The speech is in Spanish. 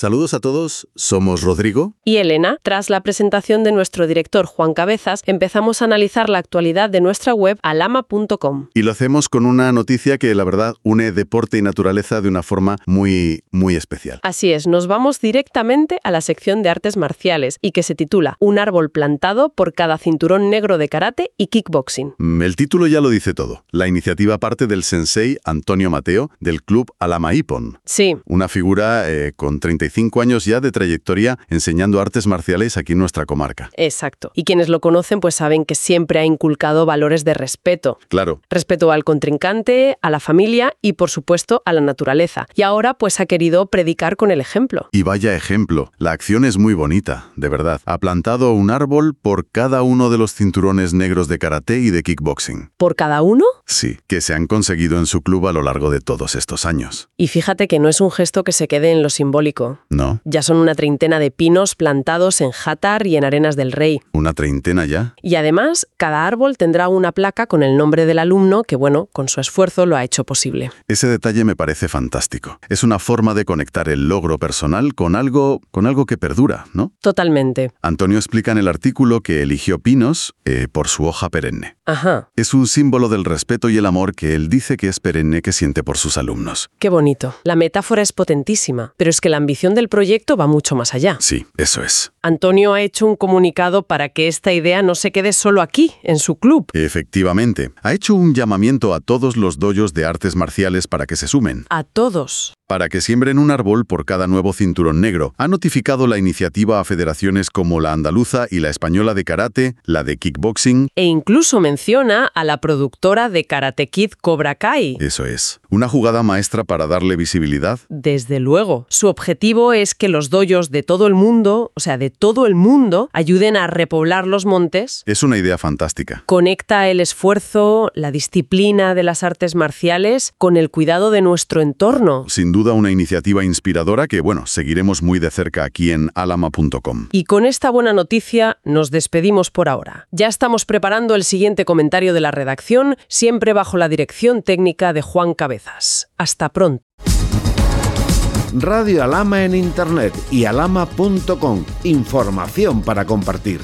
Saludos a todos, somos Rodrigo y Elena. Tras la presentación de nuestro director Juan Cabezas, empezamos a analizar la actualidad de nuestra web alama.com. Y lo hacemos con una noticia que la verdad une deporte y naturaleza de una forma muy, muy especial. Así es, nos vamos directamente a la sección de artes marciales y que se titula Un árbol plantado por cada cinturón negro de karate y kickboxing. El título ya lo dice todo. La iniciativa parte del sensei Antonio Mateo del club Alama Ippon. Sí. Una figura eh, con 35 cinco años ya de trayectoria enseñando artes marciales aquí en nuestra comarca. Exacto. Y quienes lo conocen pues saben que siempre ha inculcado valores de respeto. Claro. Respeto al contrincante, a la familia y por supuesto a la naturaleza. Y ahora pues ha querido predicar con el ejemplo. Y vaya ejemplo. La acción es muy bonita, de verdad. Ha plantado un árbol por cada uno de los cinturones negros de karate y de kickboxing. ¿Por cada uno? Sí, que se han conseguido en su club a lo largo de todos estos años. Y fíjate que no es un gesto que se quede en lo simbólico. No. Ya son una treintena de pinos plantados en Jatar y en Arenas del Rey. ¿Una treintena ya? Y además, cada árbol tendrá una placa con el nombre del alumno que, bueno, con su esfuerzo lo ha hecho posible. Ese detalle me parece fantástico. Es una forma de conectar el logro personal con algo, con algo que perdura, ¿no? Totalmente. Antonio explica en el artículo que eligió pinos eh, por su hoja perenne. Ajá. Es un símbolo del respeto y el amor que él dice que es perenne que siente por sus alumnos. Qué bonito. La metáfora es potentísima, pero es que la ambición del proyecto va mucho más allá. Sí, eso es. Antonio ha hecho un comunicado para que esta idea no se quede solo aquí, en su club. Efectivamente. Ha hecho un llamamiento a todos los doyos de artes marciales para que se sumen. A todos para que siembren un árbol por cada nuevo cinturón negro. Ha notificado la iniciativa a federaciones como la andaluza y la española de karate, la de kickboxing. E incluso menciona a la productora de Karate Kid Cobra Kai. Eso es. Una jugada maestra para darle visibilidad. Desde luego. Su objetivo es que los doyos de todo el mundo, o sea, de todo el mundo, ayuden a repoblar los montes. Es una idea fantástica. Conecta el esfuerzo, la disciplina de las artes marciales con el cuidado de nuestro entorno. Sin duda una iniciativa inspiradora que, bueno, seguiremos muy de cerca aquí en alama.com. Y con esta buena noticia nos despedimos por ahora. Ya estamos preparando el siguiente comentario de la redacción, siempre bajo la dirección técnica de Juan Cabezas. Hasta pronto. Radio Alama en Internet y alama.com. Información para compartir.